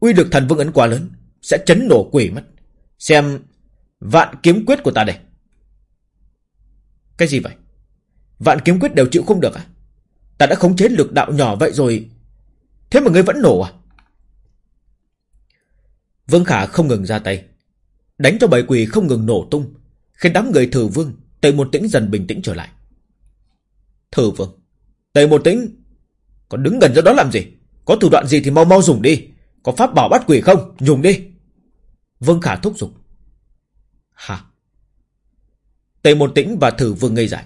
Uy lực thần Vương Ấn quá lớn. Sẽ chấn nổ quỷ mất. Xem vạn kiếm quyết của ta đây. Cái gì vậy? Vạn kiếm quyết đều chịu không được à? Ta đã khống chế lực đạo nhỏ vậy rồi, Thế mà ngươi vẫn nổ à? Vương Khả không ngừng ra tay, Đánh cho bảy quỷ không ngừng nổ tung, Khiến đám người thử vương Tề một tĩnh dần bình tĩnh trở lại. Thử vương Tề một tĩnh Còn đứng gần ra đó làm gì? Có thủ đoạn gì thì mau mau dùng đi, Có pháp bảo bắt quỷ không? Dùng đi. Vương Khả thúc giục. Hả? Tề một tĩnh và thử vương ngây dại.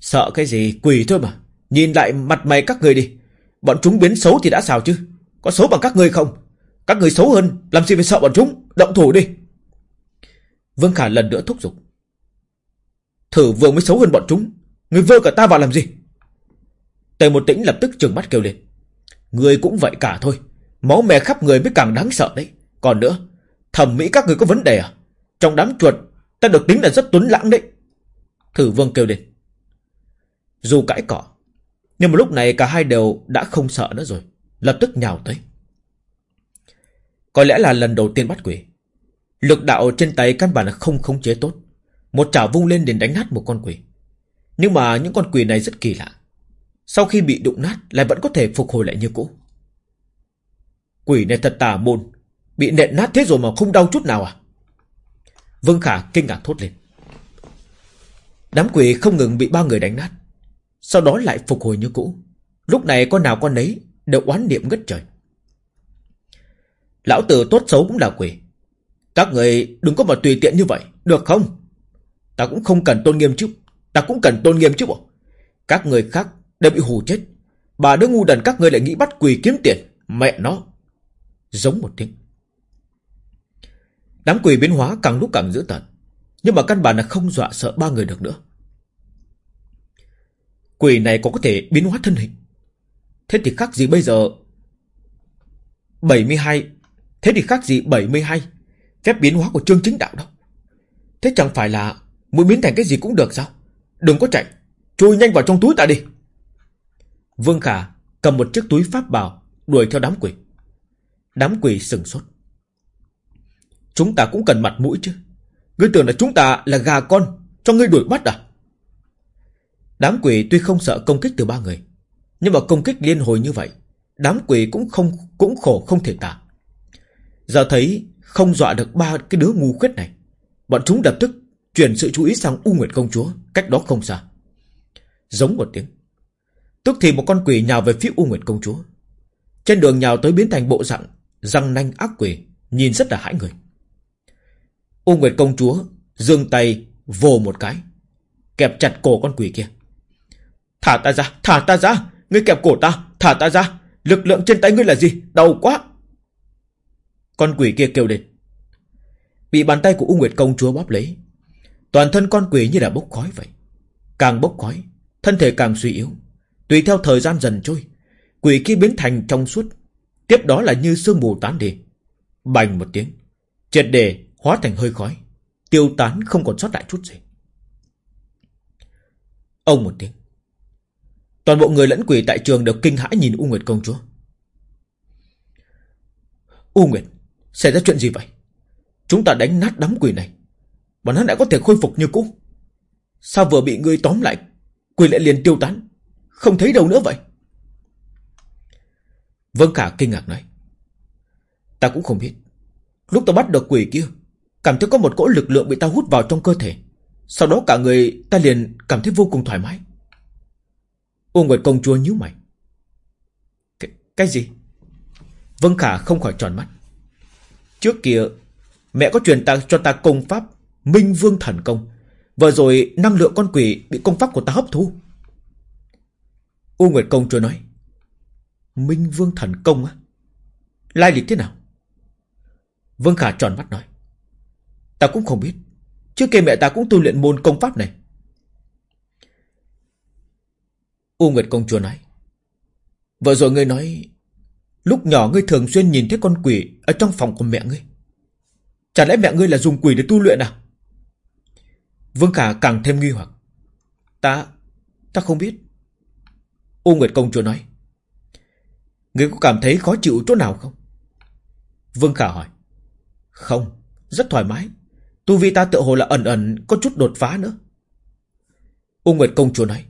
Sợ cái gì? Quỷ thôi mà. Nhìn lại mặt mày các người đi. Bọn chúng biến xấu thì đã sao chứ? Có xấu bằng các người không? Các người xấu hơn, Làm gì phải sợ bọn chúng? Động thủ đi. Vương Khả lần nữa thúc giục. Thử vương mới xấu hơn bọn chúng. Người vơ cả ta vào làm gì? Tề một tĩnh lập tức trừng mắt kêu lên. Người cũng vậy cả thôi. Máu mè khắp người mới càng đáng sợ đấy. Còn nữa Thẩm mỹ các người có vấn đề à? Trong đám chuột, Ta được tính là rất tuấn lãng đấy. Thử vương kêu lên. Dù cãi cỏ Nhưng mà lúc này cả hai đều đã không sợ nữa rồi. Lập tức nhào tới. Có lẽ là lần đầu tiên bắt quỷ. Lực đạo trên tay căn bản là không khống chế tốt. Một chảo vung lên để đánh nát một con quỷ. Nhưng mà những con quỷ này rất kỳ lạ. Sau khi bị đụng nát, Lại vẫn có thể phục hồi lại như cũ. Quỷ này thật tà môn. Bị nện nát thế rồi mà không đau chút nào à? Vương Khả kinh ngạc thốt lên. Đám quỷ không ngừng bị ba người đánh nát. Sau đó lại phục hồi như cũ. Lúc này con nào con nấy Đều oán niệm ngất trời. Lão tử tốt xấu cũng là quỷ. Các người đừng có mà tùy tiện như vậy, Được không? Ta cũng không cần tôn nghiêm chứ. Ta cũng cần tôn nghiêm chứ bộ. Các người khác đều bị hù chết. Bà đứa ngu đần các người lại nghĩ bắt quỷ kiếm tiền. Mẹ nó! Giống một tiếng. Đám quỷ biến hóa càng lúc càng dữ tợn. Nhưng mà căn bản là không dọa sợ ba người được nữa. Quỷ này có có thể biến hóa thân hình. Thế thì khác gì bây giờ? 72 Thế thì khác gì 72 Phép biến hóa của chương chính đạo đâu? Thế chẳng phải là Muốn biến thành cái gì cũng được sao? Đừng có chạy. Chui nhanh vào trong túi ta đi. Vương Khả cầm một chiếc túi pháp bào Đuổi theo đám quỷ. Đám quỷ sừng sốt. Chúng ta cũng cần mặt mũi chứ. Ngươi tưởng là chúng ta là gà con, Cho ngươi đuổi bắt à? Đám quỷ tuy không sợ công kích từ ba người, Nhưng mà công kích liên hồi như vậy, Đám quỷ cũng không, cũng khổ không thể tả. Giờ thấy không dọa được ba cái đứa ngu khuyết này, Bọn chúng lập tức Chuyển sự chú ý sang U Nguyệt Công Chúa, Cách đó không xa. Giống một tiếng, Tức thì một con quỷ nhào về phía U Nguyệt Công Chúa. Trên đường nhào tới biến thành bộ dạng Răng nanh ác quỷ, Nhìn rất là hãi người. U Nguyệt công chúa Dương tay vồ một cái Kẹp chặt cổ con quỷ kia. Thả ta ra, thả ta ra Ngươi kẹp cổ ta, thả ta ra. Lực lượng trên tay ngươi là gì, đau quá. Con quỷ kia kêu lên. Bị bàn tay của U Nguyệt công chúa bóp lấy Toàn thân con quỷ như là bốc khói vậy. Càng bốc khói Thân thể càng suy yếu. Tùy theo thời gian dần trôi Quỷ kia biến thành trong suốt. Tiếp đó là như sương mù tán đi. Bành một tiếng Triệt đề hóa thành hơi khói, tiêu tán không còn sót lại chút gì. Ông một tiếng. Toàn bộ người lẫn quỷ tại trường đều kinh hãi nhìn U Nguyệt công chúa. U Nguyệt, xảy ra chuyện gì vậy? Chúng ta đánh nát đám quỷ này. Bọn hắn đã có thể khôi phục như cũ. Sao vừa bị ngươi tóm lại, quỷ lại liền tiêu tán. Không thấy đâu nữa vậy. Vân Khả kinh ngạc nói. Ta cũng không biết. Lúc ta bắt được quỷ kia, Cảm thấy có một cỗ lực lượng bị ta hút vào trong cơ thể. Sau đó cả người ta liền cảm thấy vô cùng thoải mái. Ô Nguyệt công chúa nhíu mày. Cái, cái gì? Vân Khả không khỏi tròn mắt. Trước kia Mẹ có truyền ta cho ta công pháp Minh Vương Thần Công. Vừa rồi năng lượng con quỷ bị công pháp của ta hấp thu. U Nguyệt Công chúa nói Minh Vương Thần Công á? Lai lịch thế nào? Vương Khả tròn mắt nói Ta cũng không biết Trước kia mẹ ta cũng tu luyện môn công pháp này U Nguyệt công chúa nói. vợ rồi ngươi nói, lúc nhỏ ngươi thường xuyên nhìn thấy con quỷ ở trong phòng của mẹ ngươi. Chả lẽ mẹ ngươi là dùng quỷ để tu luyện à? Vương Khả càng thêm nghi hoặc. Ta, ta không biết. U Nguyệt công chúa nói. Ngươi có cảm thấy khó chịu chỗ nào không? Vương Khả hỏi. Không, rất thoải mái. Tu vi ta tự hồ là ẩn ẩn có chút đột phá nữa. U Nguyệt công chúa nói.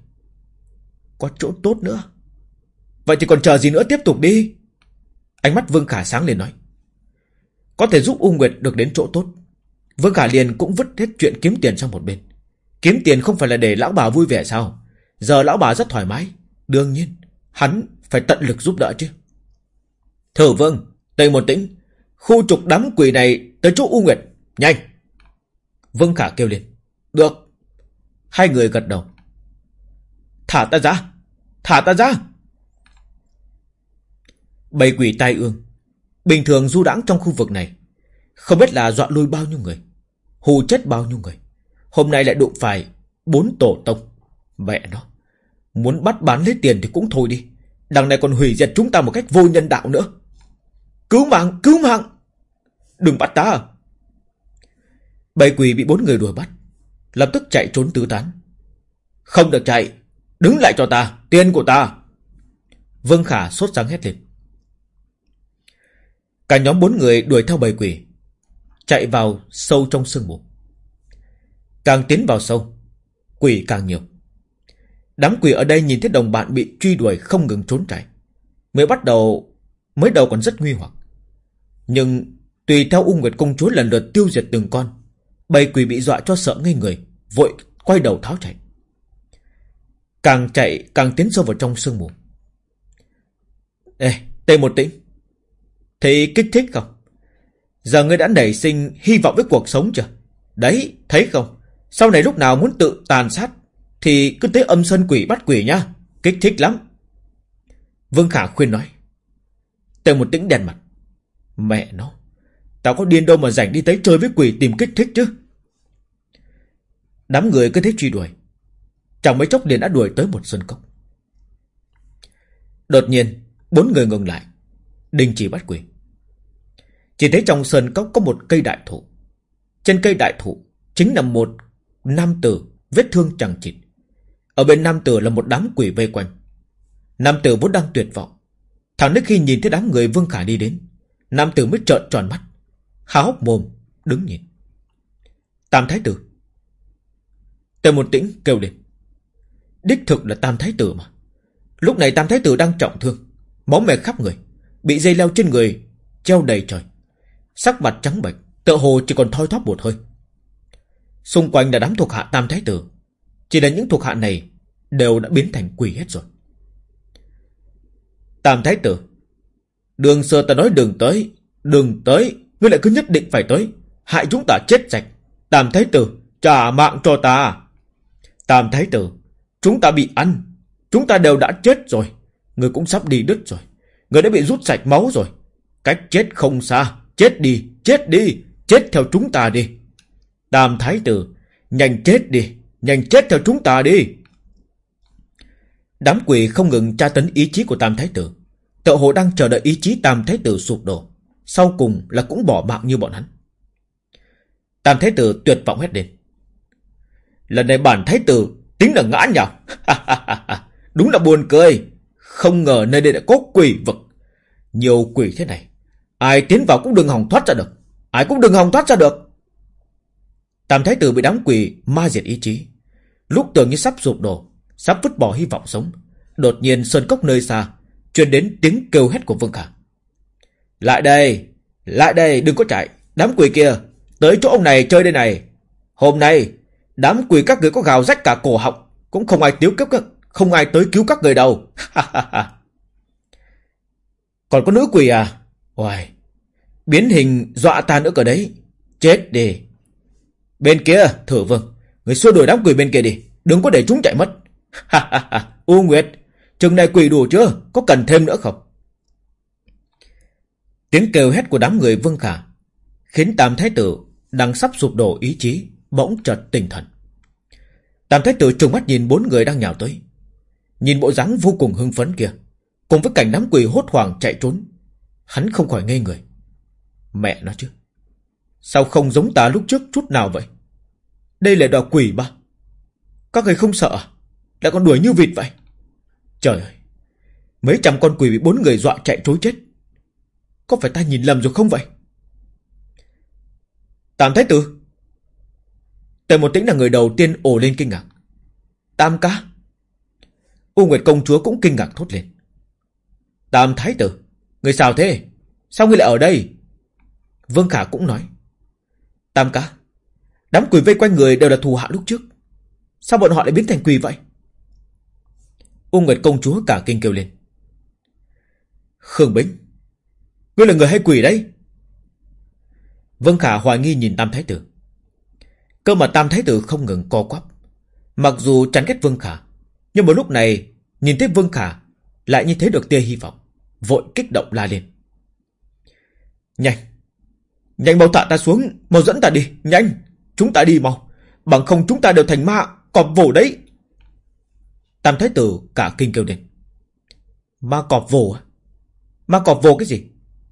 Có chỗ tốt nữa. Vậy thì còn chờ gì nữa tiếp tục đi. Ánh mắt Vương Khả sáng lên nói. Có thể giúp U Nguyệt được đến chỗ tốt. Vương Khả liền cũng vứt hết chuyện kiếm tiền sang một bên. Kiếm tiền không phải là để lão bà vui vẻ sao? Giờ lão bà rất thoải mái. Đương nhiên, hắn phải tận lực giúp đỡ chứ. Thử vâng, Tây một tĩnh, khu trục đám quỷ này tới chỗ U Nguyệt, nhanh. Vương Khả kêu lên. Được. Hai người gật đầu. Thả ta ra, thả ta ra. Bầy quỷ tai ương, bình thường du đãng trong khu vực này, không biết là dọa lui bao nhiêu người, hù chết bao nhiêu người. Hôm nay lại đụng phải bốn tổ tông. Mẹ nó, muốn bắt bán lấy tiền thì cũng thôi đi. Đằng này còn hủy diệt chúng ta một cách vô nhân đạo nữa. Cứu mạng, cứu mạng! Đừng bắt ta! Bầy quỷ bị bốn người đuổi bắt. Lập tức chạy trốn tứ tán. Không được chạy! Đứng lại cho ta! Tiền của ta! Vương Khả sốt sáng hét lên. Cả nhóm bốn người đuổi theo bầy quỷ. Chạy vào sâu trong sương mù. Càng tiến vào sâu, quỷ càng nhiều. Đám quỷ ở đây nhìn thấy đồng bạn bị truy đuổi không ngừng trốn chạy. Mới bắt đầu, mới đầu còn rất nguy hoặc. Nhưng tùy theo ung nguyệt công chúa lần lượt tiêu diệt từng con, bầy quỷ bị dọa cho sợ ngây người, vội quay đầu tháo chạy. Càng chạy càng tiến sâu vào trong sương mù. Ê, tê một tĩnh. Thấy kích thích không? Giờ ngươi đã nảy sinh hy vọng với cuộc sống chưa? Đấy, thấy không? Sau này lúc nào muốn tự tàn sát Thì cứ tới âm sân quỷ bắt quỷ nhá Kích thích lắm Vương Khả khuyên nói Tề một tĩnh đèn mặt Mẹ nó Tao có điên đâu mà rảnh đi tới chơi với quỷ tìm kích thích chứ. Đám người cứ thế truy đuổi. Chẳng mấy chốc liền đã đuổi tới một sân cốc. Đột nhiên Bốn người ngừng lại. Đình chỉ bắt quỷ. Chỉ thấy trong sân cốc có một cây đại thụ. Trên cây đại thụ Chính là một nam tử vết thương chẳng chịt. Ở bên nam tử là một đám quỷ vây quanh. Nam tử vốn đang tuyệt vọng. Thằng đến khi nhìn thấy đám người Vương Khả đi đến, nam tử mới trợn tròn mắt, há hốc mồm đứng nhìn. Tam thái tử. Tề một tĩnh kêu lên. Đích thực là tam thái tử mà. Lúc này tam thái tử đang trọng thương, máu me khắp người, bị dây leo trên người treo đầy trời. Sắc mặt trắng bệch, tựa hồ chỉ còn thoi thóp một hơi. Xung quanh là đám thuộc hạ Tam Thái Tử Chỉ là những thuộc hạ này Đều đã biến thành quỷ hết rồi Tam Thái Tử Đường xưa ta nói đường tới đường tới Ngươi lại cứ nhất định phải tới. Hại chúng ta chết sạch. Tam Thái Tử Trả mạng cho ta. Tam Thái Tử Chúng ta bị ăn. Chúng ta đều đã chết rồi. Ngươi cũng sắp đi đứt rồi. Ngươi đã bị rút sạch máu rồi. Cách chết không xa. Chết đi Chết đi. Chết theo chúng ta đi. Tam Thái Tử, nhanh chết đi, nhanh chết theo chúng ta đi. Đám quỷ không ngừng tra tấn ý chí của Tam Thái Tử. Tự hồ đang chờ đợi ý chí Tam Thái Tử sụp đổ. Sau cùng là cũng bỏ mạng như bọn hắn. Tam Thái Tử tuyệt vọng hết lên. Lần này bản Thái Tử tính là ngã nhào. [LAUGHS] Đúng là buồn cười. Không ngờ nơi đây đã có quỷ vực. Nhiều quỷ thế này. Ai tiến vào cũng đừng hòng thoát ra được. Ai cũng đừng hòng thoát ra được. Tam thái tử bị đám quỷ ma diệt ý chí. Lúc tưởng như sắp sụp đổ, sắp vứt bỏ hy vọng sống. Đột nhiên sơn cốc nơi xa, truyền đến tiếng kêu hét của Vương Khả. Lại đây, lại đây, đừng có chạy. Đám quỷ kia, tới chỗ ông này chơi đây này. Hôm nay, đám quỷ các người có gào rách cả cổ họng, cũng không ai tiếu cấp các, không ai tới cứu các người đâu. [LAUGHS] Còn có nữ quỷ à? Hoài, biến hình dọa ta nữa cờ đấy. Chết đi. Bên kia, thử vương, người xua đuổi đám quỷ bên kia đi, đừng có để chúng chạy mất. Ha ha ha, U Nguyệt, chừng này quỷ đủ chưa, có cần thêm nữa không? Tiếng kêu hét của đám người Vương Khả khiến Tam Thái Tử đang sắp sụp đổ ý chí, bỗng chợt tinh thần. Tam Thái Tử trừng mắt nhìn bốn người đang nhào tới. Nhìn bộ dáng vô cùng hưng phấn kia Cùng với cảnh đám quỷ hốt hoảng chạy trốn Hắn không khỏi ngây người. Mẹ nó chứ Sao không giống ta lúc trước chút nào vậy? Đây là đò quỷ ba. Các người không sợ à? Lại còn đuổi như vịt vậy? Trời ơi Mấy trăm con quỷ bị bốn người dọa chạy trối chết. Có phải ta nhìn lầm rồi không vậy? Tam Thái Tử. Tề một tĩnh là người đầu tiên ồ lên kinh ngạc. Tam ca. U Nguyệt công chúa cũng kinh ngạc thốt lên. Tam Thái Tử, Người sao thế? Sao ngươi lại ở đây? Vương Khả cũng nói. Tam ca, Đám quỷ vây quanh người đều là thù hạ lúc trước. Sao bọn họ lại biến thành quỷ vậy? U Nguyệt công chúa cả kinh kêu lên. Khương Bính. Ngươi là người hay quỷ đấy? Vương Khả hoài nghi nhìn Tam Thái Tử. Cơ mà Tam Thái Tử không ngừng co quắp. Mặc dù chán ghét Vương Khả, Nhưng một lúc này Nhìn thấy Vương Khả Lại như thế được tia hy vọng, Vội kích động la lên. Nhanh! Nhanh mau thả ta xuống, Mau dẫn ta đi, Nhanh! Chúng ta đi mau, Bằng không chúng ta đều thành ma, Cọp vồ đấy! Tam Thái Tử cả kinh kêu lên. Ma cọp vồ à Ma cọp vồ cái gì?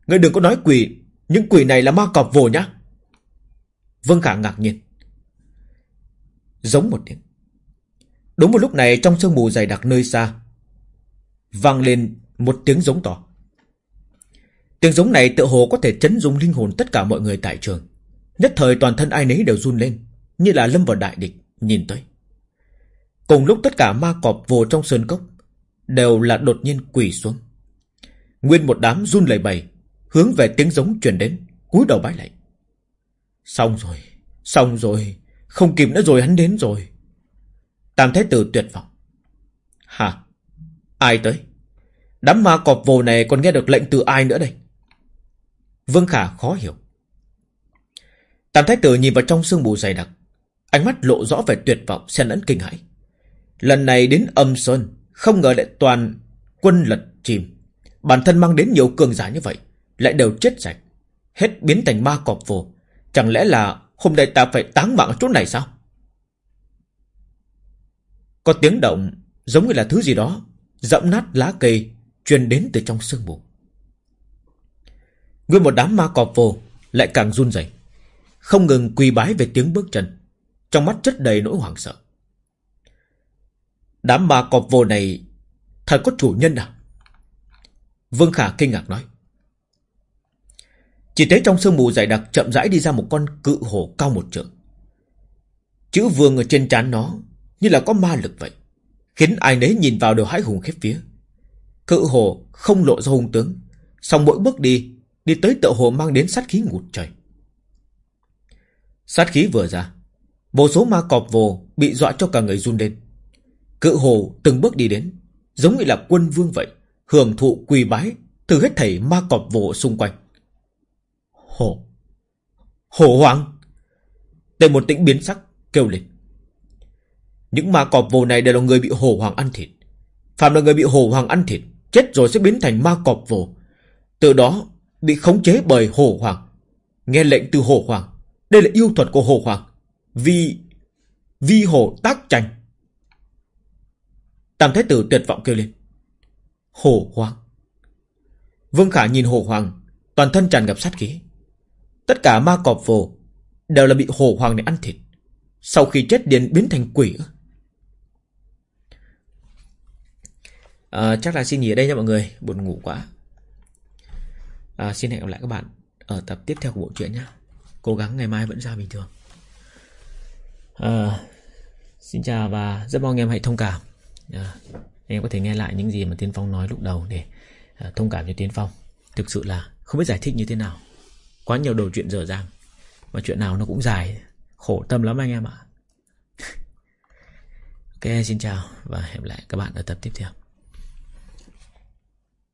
Ngươi đừng có nói quỷ Những quỷ này là ma cọp vồ nhá Vương Khả ngạc nhiên Giống một tiếng Đúng một lúc này trong sương mù dày đặc nơi xa vang lên một tiếng giống to. Tiếng giống này tự hồ có thể chấn dung linh hồn tất cả mọi người tại trường. Nhất thời toàn thân ai nấy đều run lên, như là lâm vào đại địch, nhìn tới. Cùng lúc tất cả ma cọp vồ trong sơn cốc, đều là đột nhiên quỳ xuống. Nguyên một đám run lẩy bẩy, hướng về tiếng giống truyền đến, cúi đầu bái lạy. Xong rồi, xong rồi, không kịp nữa rồi hắn đến rồi. Tam Thái Tử tuyệt vọng. Hả? Ai tới? Đám ma cọp vồ này còn nghe được lệnh từ ai nữa đây? Vương Khả khó hiểu. Tam Thái Tử nhìn vào trong sương mù dày đặc. Ánh mắt lộ rõ vẻ tuyệt vọng, xen lẫn kinh hãi. Lần này đến âm sơn, không ngờ lại toàn quân lật chìm. Bản thân mang đến nhiều cường giả như vậy, lại đều chết sạch. Hết biến thành ma cọp vồ. Chẳng lẽ là hôm nay ta phải táng mạng ở chỗ này sao? Có tiếng động giống như là thứ gì đó dẫm nát lá cây truyền đến từ trong sương mù. Nguyên một đám ma cọp vô lại càng run rẩy, không ngừng quỳ bái về tiếng bước chân, trong mắt chất đầy nỗi hoảng sợ. Đám ma cọp vô này thật có chủ nhân à? Vương Khả kinh ngạc nói. Chỉ thấy trong sương mù dày đặc chậm rãi đi ra một con cự hổ cao một trượng. Chữ vương ở trên trán nó như là có ma lực vậy. Khiến ai nấy nhìn vào đều hãi hùng khiếp phía. Cự hồ không lộ ra hung tướng. Xong mỗi bước đi, đi tới tựa hồ mang đến sát khí ngụt trời. Sát khí vừa ra, vô số ma cọp vồ bị dọa cho cả người run lên. Cự hồ từng bước đi đến, giống như là quân vương vậy, hưởng thụ quỳ bái, từ hết thảy ma cọp vồ xung quanh hổ, hổ hoàng! Tề một tĩnh biến sắc, kêu lên. Những ma cọp vồ này đều là người bị hổ hoàng ăn thịt. Phạm là người bị hổ hoàng ăn thịt, chết rồi sẽ biến thành ma cọp vồ. Từ đó bị khống chế bởi hổ hoàng. Nghe lệnh từ hổ hoàng. Đây là yêu thuật của hổ hoàng. Vì... Vi hổ tác tranh. Tam Thái Tử tuyệt vọng kêu lên. Hổ hoàng. Vương Khả nhìn hổ hoàng, toàn thân tràn ngập sát khí. Tất cả ma cọp vồ đều là bị hổ hoàng này ăn thịt. Sau khi chết điên biến thành quỷ. À, Chắc là xin nghỉ ở đây nha mọi người. Buồn ngủ quá. À, Xin hẹn gặp lại các bạn Ở tập tiếp theo của bộ truyện nhé Cố gắng ngày mai vẫn ra bình thường. À, Xin chào và rất mong em hãy thông cảm. À, Em có thể nghe lại những gì mà Tiến Phong nói lúc đầu Để à, thông cảm cho Tiến Phong. Thực sự là không biết giải thích như thế nào. Quá nhiều đầu chuyện dở dàng. Và chuyện nào nó cũng dài. Khổ tâm lắm anh em ạ. [LAUGHS] Ok, xin chào Và hẹn lại các bạn ở tập tiếp theo.